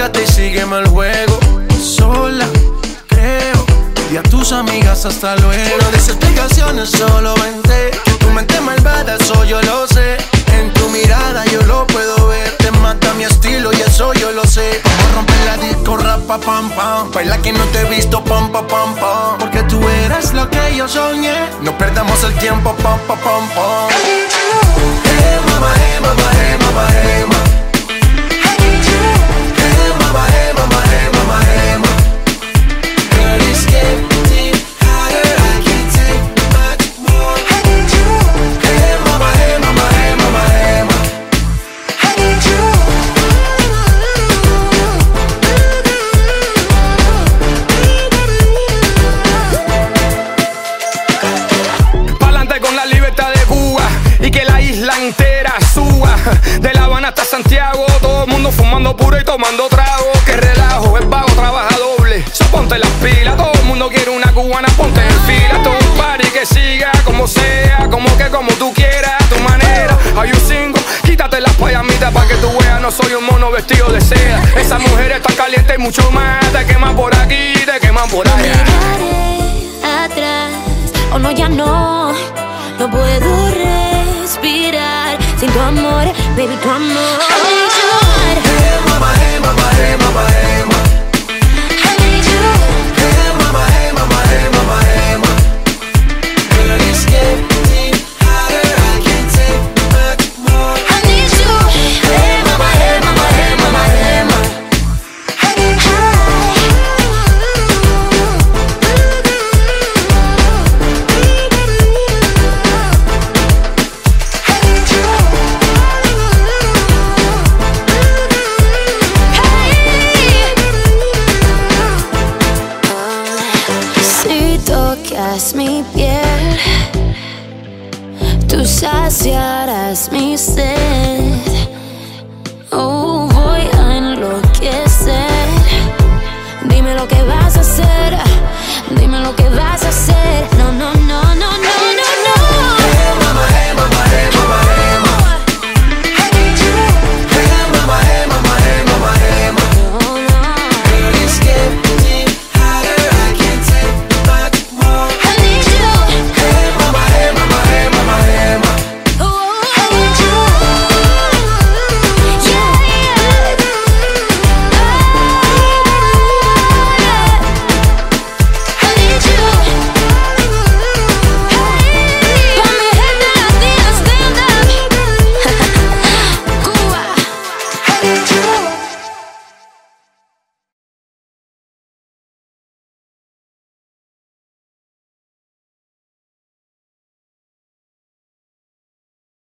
Arriesgate y sígueme el juego. Sola, creo. Y a tus amigas hasta luego. No des explicaciones, solo vente. Que tu mente malvada, eso yo lo sé. En tu mirada yo lo puedo ver. Te mata mi estilo y eso yo lo sé. Vamos a romper la disco, rapa, pam, pam. Baila que no te he visto, pam, pam, pam, pam. Porque tú eres lo que yo soñé. No perdamos el tiempo, pam, pam, pam, pam. De La Habana hasta Santiago, todo el mundo fumando puro y tomando trago. Que relajo, es vago, trabaja doble. So ponte las pilas, todo el mundo quiere una cubana, ponte en fila. Todo un party que siga como sea, como que como tú quieras, a tu manera. Hay un single, quítate las payamitas para que tú veas, no soy un mono vestido de seda. Esa mujer está caliente y mucho más, te queman por aquí, te queman por allá. Miraré atrás, o no, ya no, no puedo respirar sin tu amor, baby, tu amor. Hey, mama, hey, mama, hey, mama, hey, mama. Hey, mi piel, tú saciarás mi sed.